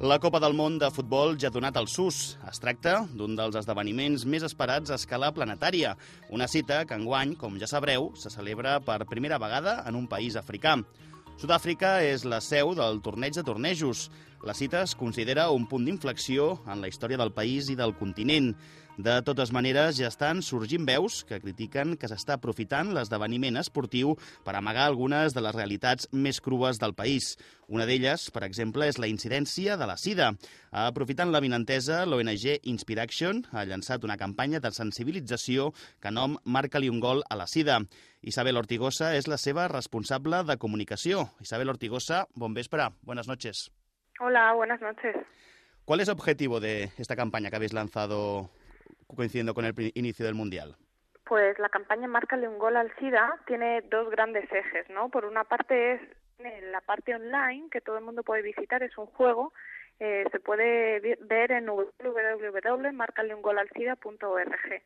La Copa del Món de Futbol ja ha donat el sus. Es tracta d'un dels esdeveniments més esperats a escala planetària. Una cita que enguany, com ja sabreu, se celebra per primera vegada en un país africà. Sud-àfrica és la seu del torneig de tornejos. La cita es considera un punt d'inflexió en la història del país i del continent. De totes maneres, ja estan sorgint veus que critiquen que s'està aprofitant l'esdeveniment esportiu per amagar algunes de les realitats més crues del país. Una d'elles, per exemple, és la incidència de la sida. Aprofitant la vinentesa, l'ONG Inspiration ha llançat una campanya de sensibilització que nom Marca-li un gol a la sida. Isabel Ortigosa és la seva responsable de comunicació. Isabel Ortigosa, bon vespre, buenas noches. Hola, buenas noches. ¿Cuál es el objetivo de esta campaña que habéis lanzado coincidiendo con el inicio del Mundial? Pues la campaña Márcale un gol al SIDA tiene dos grandes ejes, ¿no? Por una parte es la parte online, que todo el mundo puede visitar, es un juego, eh, se puede ver en www.marcaleungolalsida.org.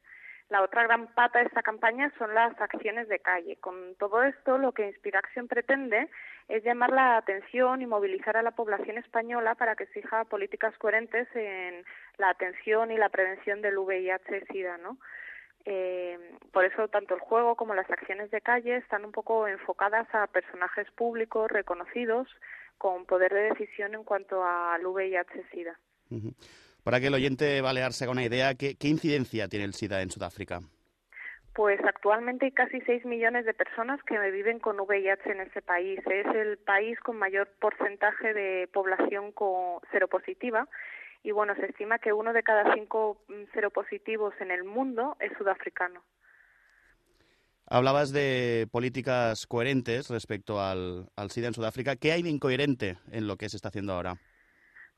La otra gran pata de esta campaña son las acciones de calle. Con todo esto, lo que Inspiración pretende es llamar la atención y movilizar a la población española para que exija políticas coherentes en la atención y la prevención del VIH-Sida, ¿no? Eh, por eso tanto el juego como las acciones de calle están un poco enfocadas a personajes públicos reconocidos con poder de decisión en cuanto al VIH-Sida. Para que el oyente balear se haga una idea, ¿qué, incidencia tiene el SIDA en Sudáfrica? Pues actualmente hay casi 6 millones de personas que viven con VIH en ese país. Es el país con mayor porcentaje de población con seropositiva y bueno, se estima que uno de cada cinco mm, seropositivos en el mundo es sudafricano. Hablabas de políticas coherentes respecto al, al SIDA en Sudáfrica. ¿Qué hay de incoherente en lo que se está haciendo ahora?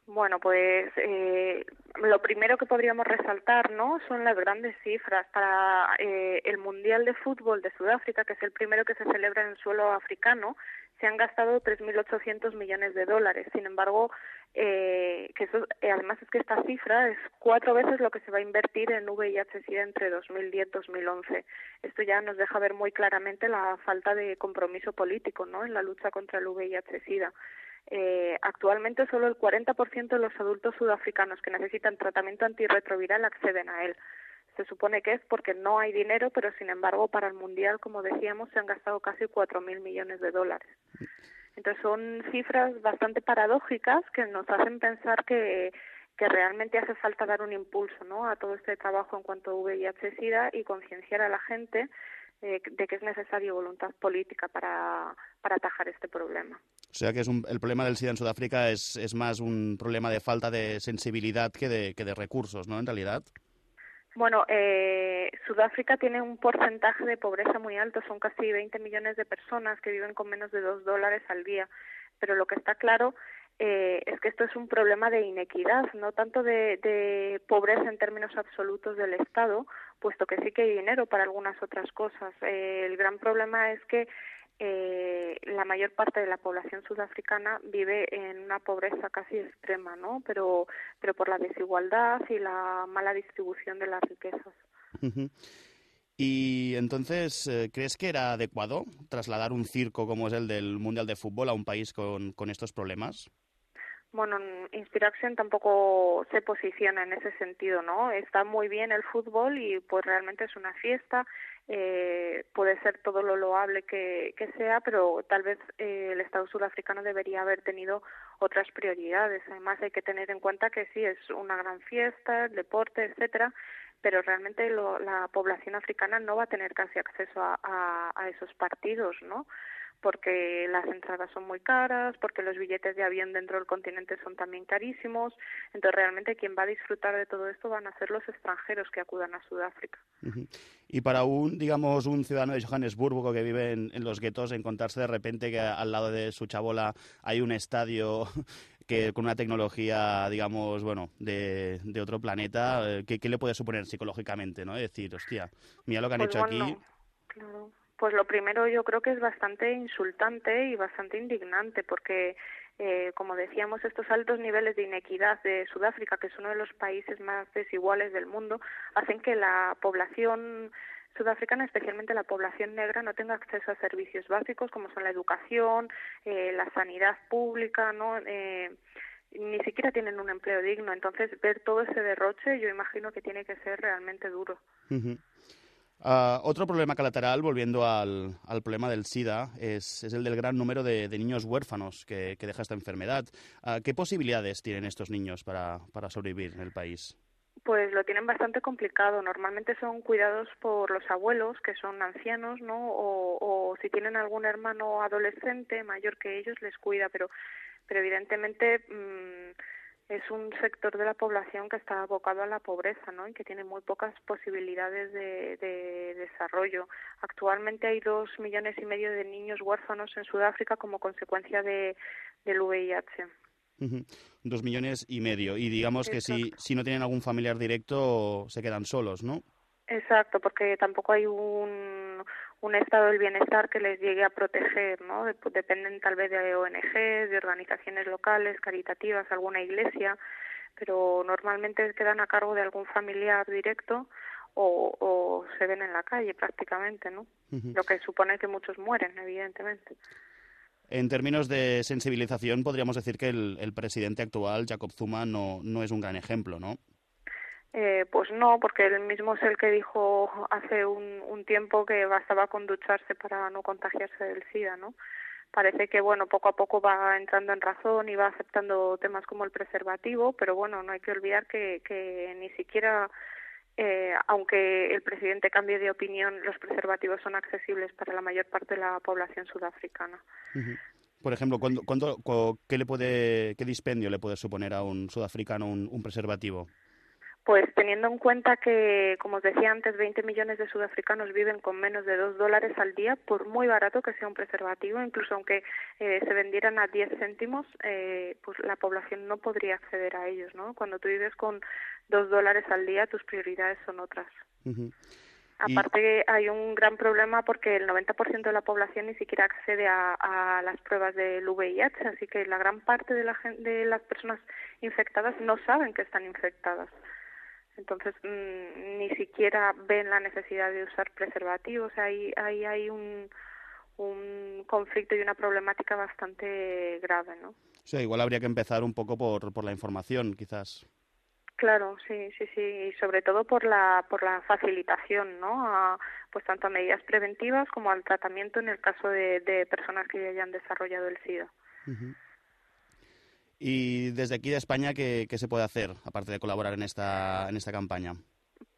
Bueno, pues eh, lo primero que podríamos resaltar, ¿no? Son las grandes cifras para eh, el Mundial de Fútbol de Sudáfrica, que es el primero que se celebra en suelo africano. Se han gastado 3.800 millones de dólares. Sin embargo, eh, que eso, eh, además es que esta cifra es cuatro veces lo que se va a invertir en VIH-Sida entre 2010 y 2011. Esto ya nos deja ver muy claramente la falta de compromiso político, ¿no? En la lucha contra el VIH-Sida. Eh, actualmente solo el 40% de los adultos sudafricanos que necesitan tratamiento antirretroviral acceden a él. Se supone que es porque no hay dinero, pero sin embargo para el Mundial, como decíamos, se han gastado casi 4.000 millones de dólares. Entonces son cifras bastante paradójicas que nos hacen pensar que, realmente hace falta dar un impulso ¿no? a todo este trabajo en cuanto a VIH-Sida y concienciar a la gente eh, de que es necesaria voluntad política para, para atajar este problema. O sea que es el problema del SIDA en Sudáfrica es, es más un problema de falta de sensibilidad que de, que de recursos, ¿no? En realidad. Bueno, eh, Sudáfrica tiene un porcentaje de pobreza muy alto, son casi 20 millones de personas que viven con menos de dos dólares al día, pero lo que está claro eh, es que esto es un problema de inequidad, no tanto de, de, pobreza en términos absolutos del Estado, puesto que sí que hay dinero para algunas otras cosas. Eh, el gran problema es que eh, la mayor parte de la población sudafricana vive en una pobreza casi extrema, ¿no? Pero, pero por la desigualdad y la mala distribución de las riquezas. Y entonces, eh, ¿crees que era adecuado trasladar un circo como es el del Mundial de Fútbol a un país con, con estos problemas? Bueno, Inspiration tampoco se posiciona en ese sentido, ¿no? Está muy bien el fútbol y pues realmente es una fiesta, eh, puede ser todo lo loable que, que sea, pero tal vez eh, el Estado sudafricano debería haber tenido otras prioridades. Además, hay que tener en cuenta que sí es una gran fiesta, el deporte, etcétera, pero realmente lo, la población africana no va a tener casi acceso a, a esos partidos, ¿no? Porque las entradas son muy caras, porque los billetes de avión dentro del continente son también carísimos. Entonces, realmente quien va a disfrutar de todo esto van a ser los extranjeros que acudan a Sudáfrica. Y para un, digamos, un ciudadano de Johannesburgo que vive en, los guetos, encontrarse de repente que al lado de su chabola hay un estadio que con una tecnología, digamos, bueno, de, de otro planeta, eh, ¿qué, ¿qué, le puede suponer psicológicamente, no? Es decir, hostia, mira lo que han pues hecho aquí. Claro. Pues lo primero yo creo que es bastante insultante y bastante indignante porque, eh, como decíamos, estos altos niveles de inequidad de Sudáfrica, que es uno de los países más desiguales del mundo, hacen que la población sudafricana, especialmente la población negra, no tenga acceso a servicios básicos como son la educación, eh, la sanidad pública, ¿no? Eh, ni siquiera tienen un empleo digno. Entonces, ver todo ese derroche, yo imagino que tiene que ser realmente duro. Otro problema colateral, volviendo al, al problema del SIDA, es, es, el del gran número de, niños huérfanos que, que, deja esta enfermedad. Uh, ¿Qué posibilidades tienen estos niños para, para sobrevivir en el país? Pues lo tienen bastante complicado. Normalmente son cuidados por los abuelos, que son ancianos, ¿no? O, o si tienen algún hermano adolescente mayor que ellos, les cuida, pero, pero evidentemente. Mmm, es un sector de la población que está abocado a la pobreza ¿no? y que tiene muy pocas posibilidades de, de, desarrollo. Actualmente hay dos millones y medio de niños huérfanos en Sudáfrica como consecuencia de, del VIH. Uh -huh. Dos millones y medio. Y digamos Exacto. que si, si no tienen algún familiar directo se quedan solos, ¿no? Exacto, porque tampoco hay un, un estado del bienestar que les llegue a proteger, ¿no? Dependen tal vez de ONGs, de organizaciones locales, caritativas, alguna iglesia, pero normalmente quedan a cargo de algún familiar directo o, o se ven en la calle prácticamente, ¿no? Uh -huh. Lo que supone que muchos mueren, evidentemente. En términos de sensibilización, podríamos decir que el, el presidente actual, Jacob Zuma, no, no es un gran ejemplo, ¿no? Eh, pues no, porque él mismo es el que dijo hace un, tiempo que bastaba con ducharse para no contagiarse del SIDA, ¿no? Parece que, bueno, poco a poco va entrando en razón y va aceptando temas como el preservativo, pero bueno, no hay que olvidar que, que ni siquiera, eh, aunque el presidente cambie de opinión, los preservativos son accesibles para la mayor parte de la población sudafricana. Por ejemplo, ¿cuándo, ¿qué, le puede, ¿qué dispendio le puede suponer a un sudafricano un preservativo? Pues teniendo en cuenta que, como os decía antes, 20 millones de sudafricanos viven con menos de 2 dólares al día, por muy barato que sea un preservativo, incluso aunque eh, se vendieran a 10 céntimos, eh, pues la población no podría acceder a ellos, ¿no? Cuando tú vives con 2 dólares al día, tus prioridades son otras. Uh -huh. Aparte hay un gran problema porque el 90% de la población ni siquiera accede a, a las pruebas del VIH, así que la gran parte de, la, de las personas infectadas no saben que están infectadas. Entonces, mmm, ni siquiera ven la necesidad de usar preservativos. Ahí, ahí hay un, un conflicto y una problemática bastante grave, ¿no? Sea, igual habría que empezar un poco por, por la información, quizás. Claro, sí, sí, sí, y sobre todo por la por la facilitación, ¿no? A, pues tanto a medidas preventivas como al tratamiento en el caso de, de personas que ya hayan desarrollado el SIDA. Uh -huh. Y desde aquí de España, ¿qué, ¿qué, se puede hacer, aparte de colaborar en esta, en esta campaña?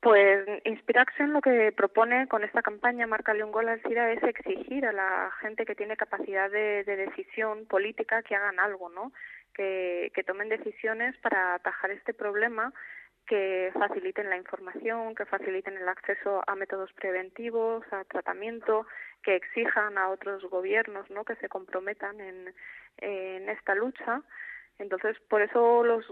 Pues Inspiraction lo que propone con esta campaña Marca un gol al SIDA es exigir a la gente que tiene capacidad de, de decisión política que hagan algo, ¿no? Que, tomen decisiones para atajar este problema que faciliten la información, que faciliten el acceso a métodos preventivos, a tratamiento, que exijan a otros gobiernos, ¿no? Que se comprometan en esta lucha entonces, por eso los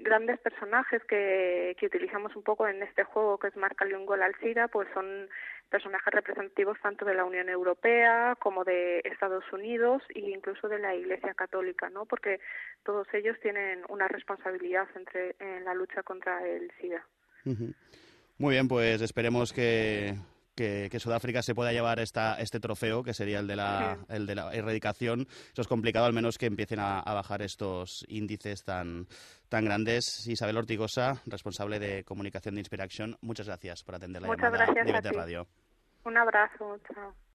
grandes personajes que, que utilizamos un poco en este juego, que es Marcarle un gol al SIDA, pues son personajes representativos tanto de la Unión Europea como de Estados Unidos e incluso de la Iglesia Católica, ¿no? Porque todos ellos tienen una responsabilidad entre, en la lucha contra el SIDA. Muy bien, pues esperemos que, que, que, Sudáfrica se pueda llevar esta, este trofeo, que sería el de, la, sí. el de la erradicación. Eso es complicado, al menos que empiecen a, a bajar estos índices tan, tan grandes. Isabel Ortigosa, responsable de comunicación de Inspiraction, muchas gracias por atender la muchas llamada gracias de Radio. Un abrazo, chao.